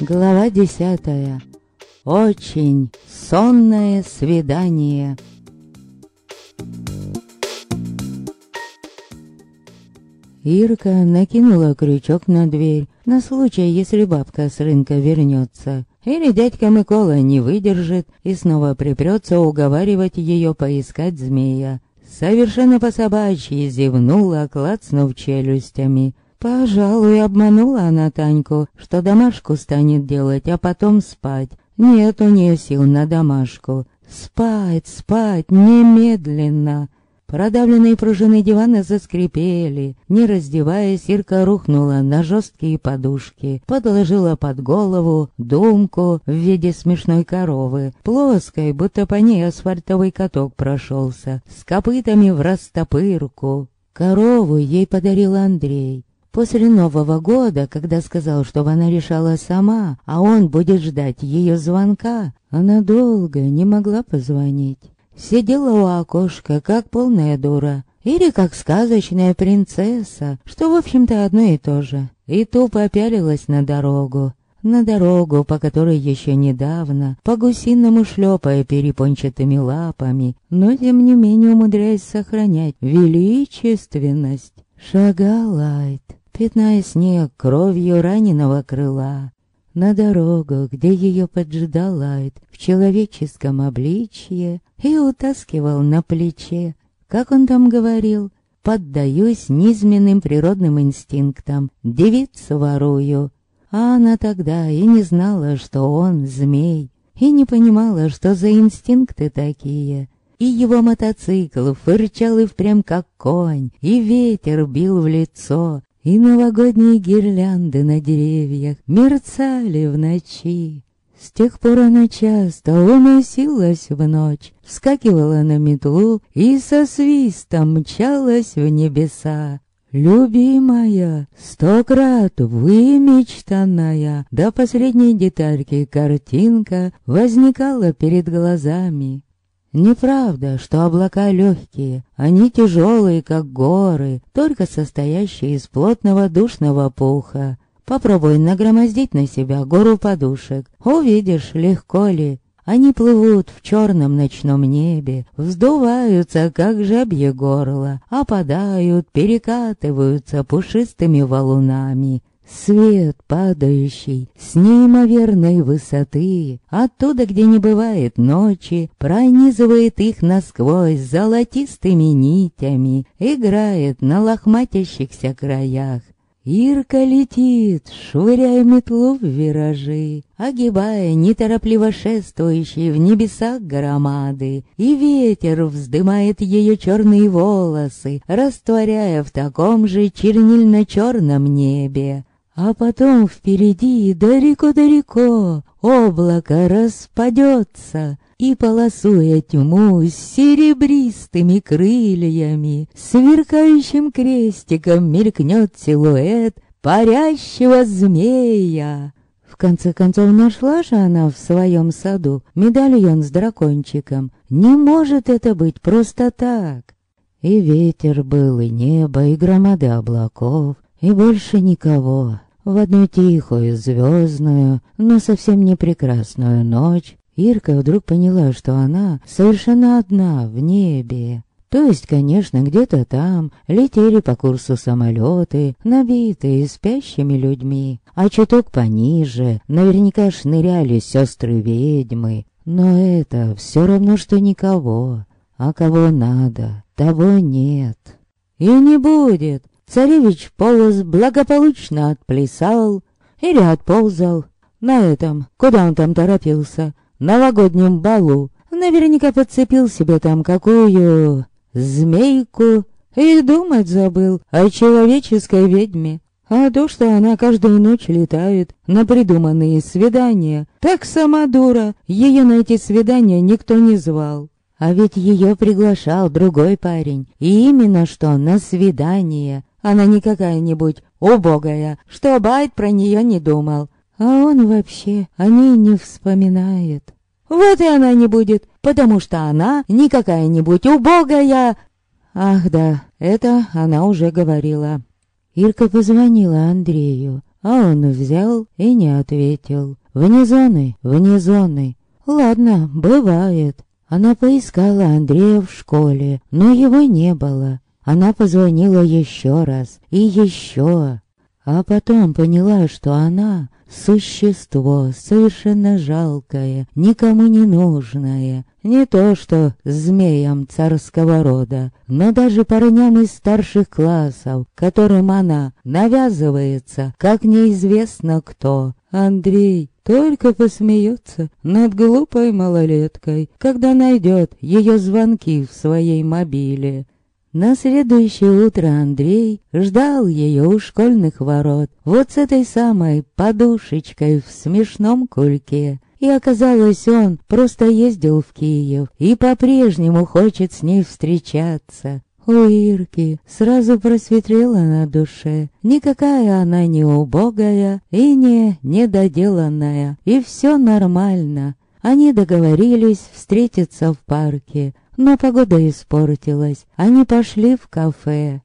Глава десятая. Очень сонное свидание. Ирка накинула крючок на дверь на случай, если бабка с рынка вернется. Или дядька Микола не выдержит и снова припрется уговаривать ее поискать змея. Совершенно по-собачьи зевнула, клацнув челюстями. Пожалуй, обманула она Таньку, что домашку станет делать, а потом спать. Нет у нее сил на домашку. Спать, спать, немедленно. Продавленные пружины дивана заскрипели. Не раздеваясь, Ирка рухнула на жесткие подушки, подложила под голову думку в виде смешной коровы, плоской, будто по ней асфальтовый каток прошелся, с копытами в растопырку. Корову ей подарил Андрей. После Нового года, когда сказал, чтобы она решала сама, а он будет ждать ее звонка, она долго не могла позвонить. Сидела у окошка, как полная дура, или как сказочная принцесса, что, в общем-то, одно и то же, и тупо опялилась на дорогу, на дорогу, по которой еще недавно, по-гусиному шлепая перепончатыми лапами, но тем не менее умудряясь сохранять величественность, шагала Айт пятная снег кровью раненого крыла. На дорогу, где ее поджидал Лайт в человеческом обличье и утаскивал на плече. Как он там говорил? Поддаюсь низменным природным инстинктам, девицу ворую. А она тогда и не знала, что он змей, и не понимала, что за инстинкты такие. И его мотоцикл фырчал и впрямь как конь, и ветер бил в лицо, и новогодние гирлянды на деревьях мерцали в ночи. С тех пор она часто уносилась в ночь, вскакивала на метлу и со свистом мчалась в небеса. Любимая, сто крат вымечтанная, до последней детальки картинка возникала перед глазами. Неправда, что облака легкие, они тяжелые, как горы, только состоящие из плотного душного пуха. Попробуй нагромоздить на себя гору подушек, увидишь, легко ли. Они плывут в черном ночном небе, вздуваются, как жабье горло, опадают, перекатываются пушистыми валунами, Свет, падающий с неимоверной высоты, оттуда, где не бывает ночи, пронизывает их насквозь золотистыми нитями, играет на лохматящихся краях. Ирка летит, швыряя метлу в виражи, огибая неторопливо шествующие в небесах громады, и ветер вздымает ее черные волосы, растворяя в таком же чернильно-черном небе. А потом впереди далеко-далеко облако распадется, и, полосуя тьму с серебристыми крыльями, сверкающим крестиком мелькнет силуэт парящего змея. В конце концов, нашла же она в своем саду медальон с дракончиком. Не может это быть просто так. И ветер был, и небо, и громады облаков, и больше никого. В одну тихую, звездную, но совсем не прекрасную ночь Ирка вдруг поняла, что она совершенно одна в небе. То есть, конечно, где-то там летели по курсу самолеты, набитые спящими людьми, а чуток пониже наверняка шныряли сестры-ведьмы. Но это все равно, что никого. А кого надо, того нет. И не будет. Царевич Полос благополучно отплясал или отползал. На этом, куда он там торопился, новогоднем балу, наверняка подцепил себе там какую змейку и думать забыл о человеческой ведьме. А то, что она каждую ночь летает на придуманные свидания, так сама дура, ее на эти свидания никто не звал. А ведь ее приглашал другой парень, и именно что на свидание, она не какая-нибудь убогая, что Байт про нее не думал. А он вообще о ней не вспоминает. Вот и она не будет, потому что она не какая-нибудь убогая. Ах да, это она уже говорила. Ирка позвонила Андрею, а он взял и не ответил. Вне зоны, вне зоны. Ладно, бывает. Она поискала Андрея в школе, но его не было. Она позвонила еще раз и еще. А потом поняла, что она существо совершенно жалкое, никому не нужное. Не то что змеям царского рода, но даже парням из старших классов, которым она навязывается, как неизвестно кто. Андрей только посмеется над глупой малолеткой, когда найдет ее звонки в своей мобиле. На следующее утро Андрей ждал ее у школьных ворот, вот с этой самой подушечкой в смешном кульке. И оказалось, он просто ездил в Киев и по-прежнему хочет с ней встречаться. У Ирки сразу просветлела на душе. Никакая она не убогая и не недоделанная, и все нормально. Они договорились встретиться в парке, но погода испортилась. Они пошли в кафе.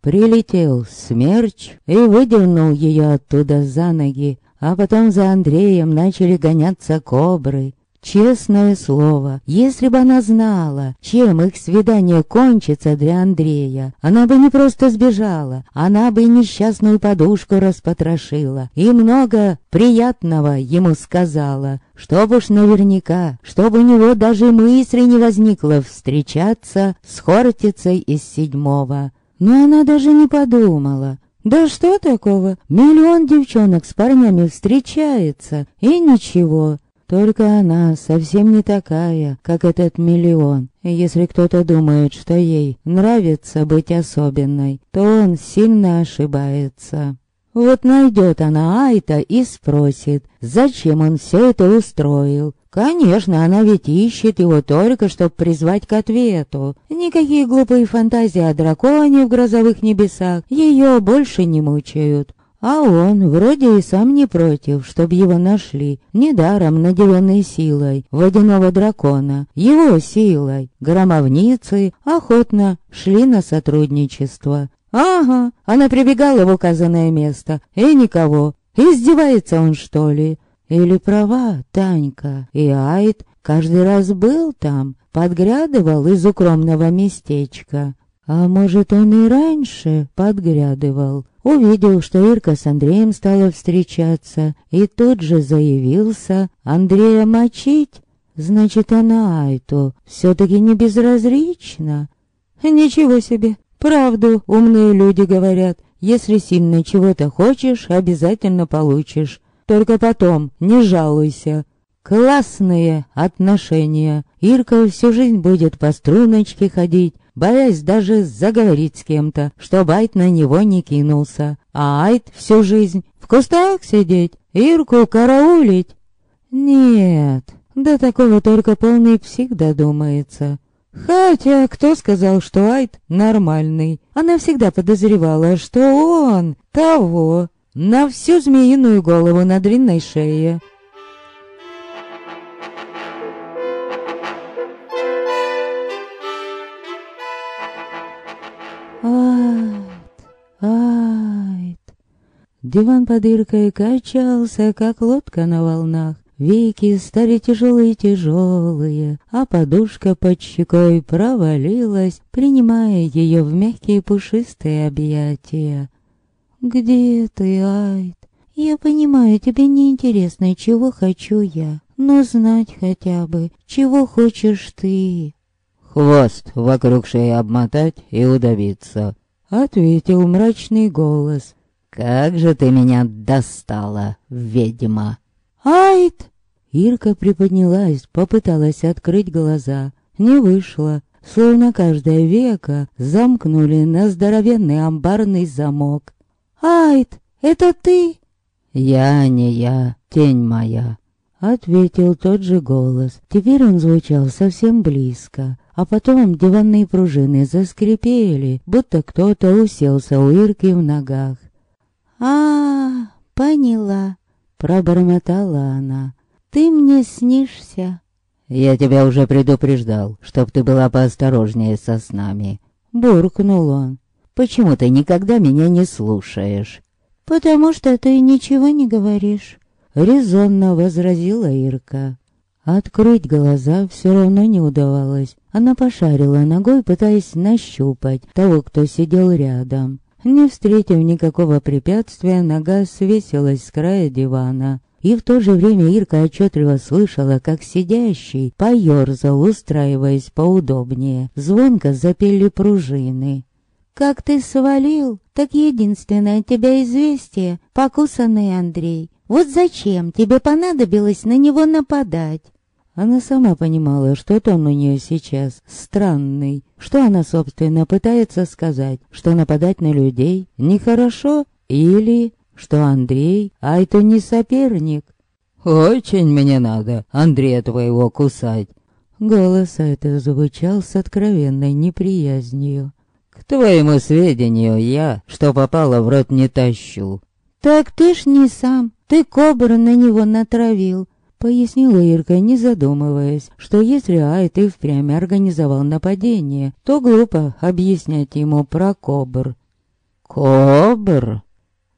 Прилетел смерч и выдернул ее оттуда за ноги, а потом за Андреем начали гоняться кобры. Честное слово, если бы она знала, чем их свидание кончится для Андрея, она бы не просто сбежала, она бы несчастную подушку распотрошила и много приятного ему сказала, чтобы уж наверняка, чтобы у него даже мысли не возникло встречаться с Хортицей из седьмого. Но она даже не подумала. Да что такого? Миллион девчонок с парнями встречается, и ничего. Только она совсем не такая, как этот миллион. И если кто-то думает, что ей нравится быть особенной, то он сильно ошибается. Вот найдет она Айта и спросит, зачем он все это устроил. Конечно, она ведь ищет его только, чтобы призвать к ответу. Никакие глупые фантазии о драконе в грозовых небесах ее больше не мучают. А он вроде и сам не против, чтобы его нашли, недаром наделенной силой водяного дракона, его силой. Громовницы охотно шли на сотрудничество. Ага, она прибегала в указанное место, и никого. Издевается он, что ли? Или права Танька? И Айд каждый раз был там, подглядывал из укромного местечка. А может, он и раньше подглядывал, увидел, что Ирка с Андреем стала встречаться, и тут же заявился Андрея мочить. Значит, она Айту все-таки не безразлична. Ничего себе, правду умные люди говорят. Если сильно чего-то хочешь, обязательно получишь. Только потом не жалуйся. Классные отношения. Ирка всю жизнь будет по струночке ходить, боясь даже заговорить с кем-то, чтобы Айт на него не кинулся. А Айт всю жизнь в кустах сидеть, Ирку караулить. Нет, до такого только полный псих додумается. Хотя, кто сказал, что Айт нормальный? Она всегда подозревала, что он того, на всю змеиную голову на длинной шее. Диван под Иркой качался, как лодка на волнах. Веки стали тяжелые-тяжелые, а подушка под щекой провалилась, принимая ее в мягкие пушистые объятия. «Где ты, Айд? Я понимаю, тебе не интересно, чего хочу я, но знать хотя бы, чего хочешь ты». «Хвост вокруг шеи обмотать и удавиться», — ответил мрачный голос. «Как же ты меня достала, ведьма!» «Айт!» Ирка приподнялась, попыталась открыть глаза. Не вышло, словно каждое веко замкнули на здоровенный амбарный замок. «Айт, это ты?» «Я не я, тень моя», — ответил тот же голос. Теперь он звучал совсем близко. А потом диванные пружины заскрипели, будто кто-то уселся у Ирки в ногах а, поняла», — пробормотала она. «Ты мне снишься». Я тебя уже предупреждал, чтоб ты была поосторожнее со снами. Буркнул он. Почему ты никогда меня не слушаешь? Потому что ты ничего не говоришь. Резонно возразила Ирка. Открыть глаза все равно не удавалось. Она пошарила ногой, пытаясь нащупать того, кто сидел рядом. Не встретив никакого препятствия, нога свесилась с края дивана. И в то же время Ирка отчетливо слышала, как сидящий поерзал, устраиваясь поудобнее. Звонко запели пружины. «Как ты свалил, так единственное тебя известие — покусанный Андрей. Вот зачем тебе понадобилось на него нападать?» Она сама понимала, что тон у нее сейчас странный. Что она, собственно, пытается сказать? Что нападать на людей нехорошо? Или что Андрей, а это не соперник? «Очень мне надо Андрея твоего кусать!» Голос это звучал с откровенной неприязнью. «К твоему сведению, я, что попало в рот, не тащу». «Так ты ж не сам, ты кобра на него натравил. Пояснила Ирка, не задумываясь, что если Айт и впрямь организовал нападение, то глупо объяснять ему про кобр. «Кобр?»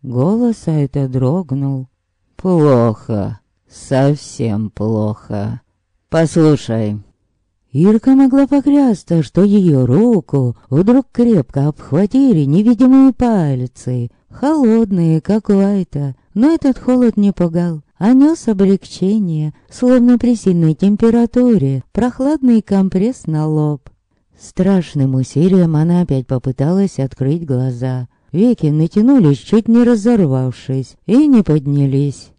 Голос Айта дрогнул. «Плохо, совсем плохо. Послушай». Ирка могла поклясться, что ее руку вдруг крепко обхватили невидимые пальцы, холодные, как у Айта, но этот холод не пугал а нес облегчение, словно при сильной температуре, прохладный компресс на лоб. Страшным усилием она опять попыталась открыть глаза. Веки натянулись, чуть не разорвавшись, и не поднялись.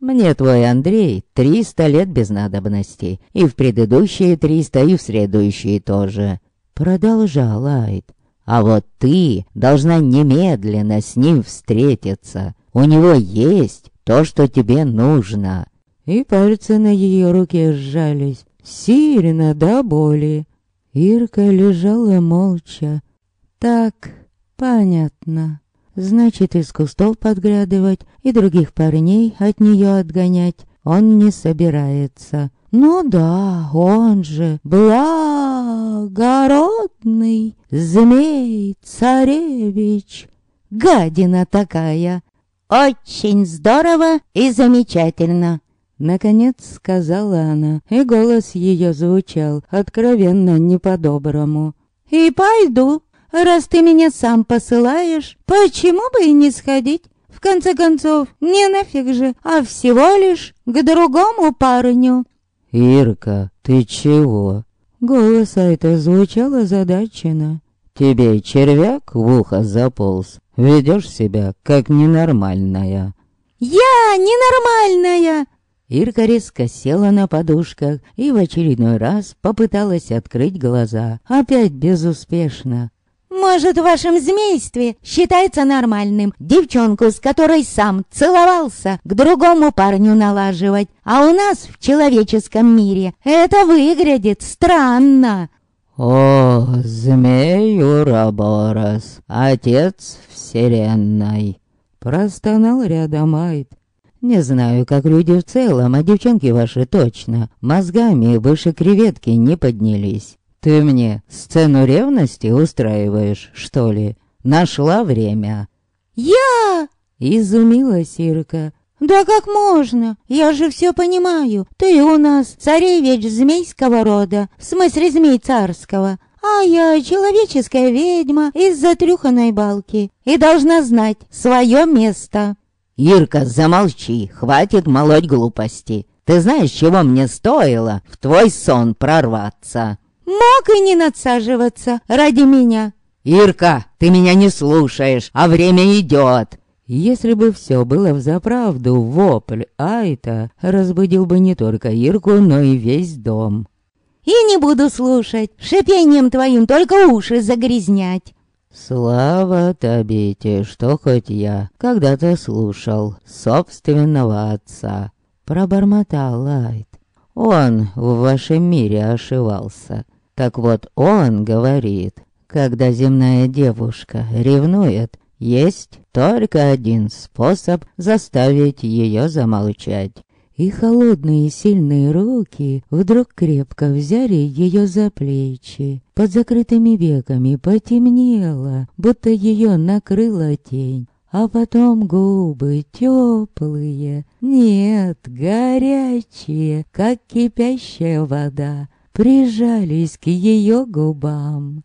«Мне твой Андрей триста лет без надобности, и в предыдущие триста, и в следующие тоже», — продолжал Айд. «А вот ты должна немедленно с ним встретиться. У него есть то, что тебе нужно». И пальцы на ее руке сжались, сильно до боли. Ирка лежала молча. «Так, понятно. Значит, из кустов подглядывать и других парней от нее отгонять он не собирается. Ну да, он же благородный змей-царевич. Гадина такая!» «Очень здорово и замечательно!» Наконец сказала она, и голос ее звучал откровенно не по-доброму. «И пойду, раз ты меня сам посылаешь, почему бы и не сходить? В конце концов, не нафиг же, а всего лишь к другому парню». «Ирка, ты чего?» Голос это звучал озадаченно. «Тебе червяк в ухо заполз?» Ведешь себя как ненормальная». «Я ненормальная!» Ирка резко села на подушках и в очередной раз попыталась открыть глаза. Опять безуспешно. «Может, в вашем змействе считается нормальным девчонку, с которой сам целовался, к другому парню налаживать, а у нас в человеческом мире это выглядит странно!» «О, змей Ураборос, отец вселенной!» Простонал рядом Айд. «Не знаю, как люди в целом, а девчонки ваши точно, мозгами выше креветки не поднялись. Ты мне сцену ревности устраиваешь, что ли? Нашла время?» «Я!» — изумилась Ирка. «Да как можно? Я же все понимаю. Ты у нас царевич змейского рода, в смысле змей царского, а я человеческая ведьма из затрюханной балки и должна знать свое место». «Ирка, замолчи, хватит молоть глупости. Ты знаешь, чего мне стоило в твой сон прорваться?» «Мог и не надсаживаться ради меня». «Ирка, ты меня не слушаешь, а время идет. Если бы все было взаправду, вопль Айта разбудил бы не только Ирку, но и весь дом. «И не буду слушать, шипением твоим только уши загрязнять!» «Слава Табите, что хоть я когда-то слушал собственного отца!» Пробормотал Айт. «Он в вашем мире ошивался. Так вот он говорит, когда земная девушка ревнует, есть только один способ заставить ее замолчать. и холодные сильные руки вдруг крепко взяли ее за плечи. Под закрытыми веками потемнело, будто ее накрыла тень. А потом губы теплые, нет, горячие, как кипящая вода, прижались к ее губам.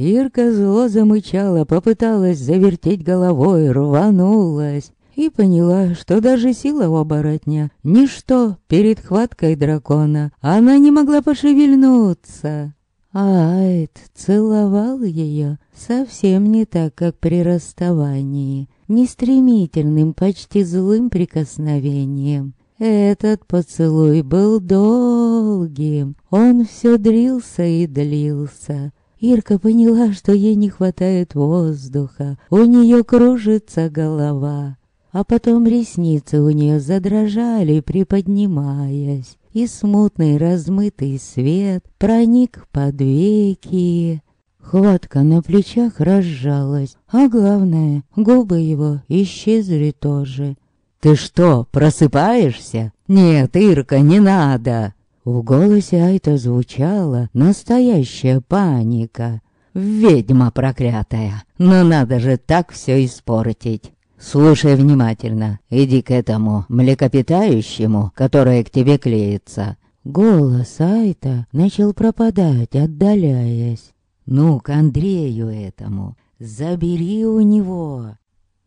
Ирка зло замычала, попыталась завертеть головой, рванулась и поняла, что даже сила у оборотня — ничто перед хваткой дракона. Она не могла пошевельнуться. А Айд целовал ее совсем не так, как при расставании, не стремительным, почти злым прикосновением. Этот поцелуй был долгим, он все дрился и длился. Ирка поняла, что ей не хватает воздуха, у нее кружится голова. А потом ресницы у нее задрожали, приподнимаясь, и смутный размытый свет проник под веки. Хватка на плечах разжалась, а главное, губы его исчезли тоже. «Ты что, просыпаешься? Нет, Ирка, не надо!» В голосе Айта звучала настоящая паника. «Ведьма проклятая! Но надо же так все испортить!» Слушай внимательно, иди к этому млекопитающему, которое к тебе клеится. Голос Айта начал пропадать, отдаляясь. Ну, к Андрею этому, забери у него.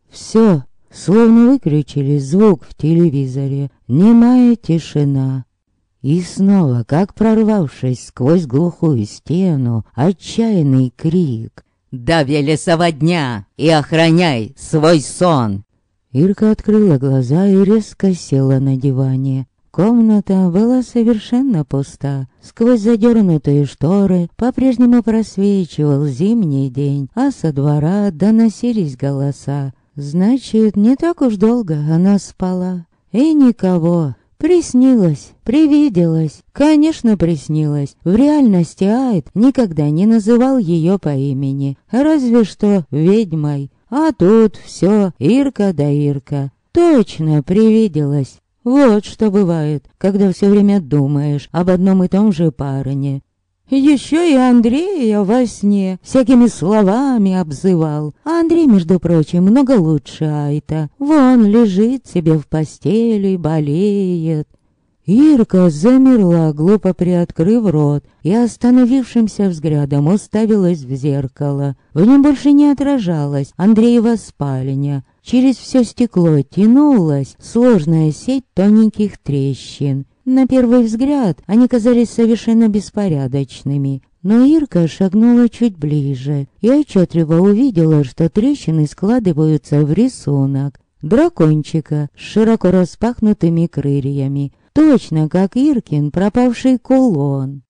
Все, словно выключили звук в телевизоре, немая тишина. И снова, как прорвавшись сквозь глухую стену, отчаянный крик — до Велесова дня и охраняй свой сон!» Ирка открыла глаза и резко села на диване. Комната была совершенно пуста. Сквозь задернутые шторы по-прежнему просвечивал зимний день, а со двора доносились голоса. Значит, не так уж долго она спала. И никого, Приснилось, привиделось, конечно, приснилось. В реальности Айд никогда не называл ее по имени, разве что ведьмой. А тут все Ирка да Ирка. Точно привиделось. Вот что бывает, когда все время думаешь об одном и том же парне. Еще и Андрея во сне всякими словами обзывал. Андрей, между прочим, много лучше Айта. Вон лежит себе в постели, болеет. Ирка замерла, глупо приоткрыв рот, и остановившимся взглядом уставилась в зеркало. В нем больше не отражалась Андреева спальня. Через все стекло тянулась сложная сеть тоненьких трещин. На первый взгляд они казались совершенно беспорядочными, но Ирка шагнула чуть ближе и отчетливо увидела, что трещины складываются в рисунок дракончика с широко распахнутыми крыльями, точно как Иркин пропавший кулон.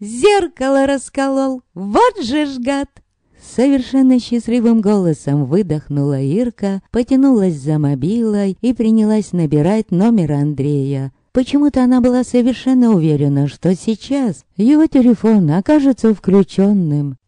«Зеркало расколол, вот же ж гад!» Совершенно счастливым голосом выдохнула Ирка, потянулась за мобилой и принялась набирать номер Андрея. Почему-то она была совершенно уверена, что сейчас его телефон окажется включенным.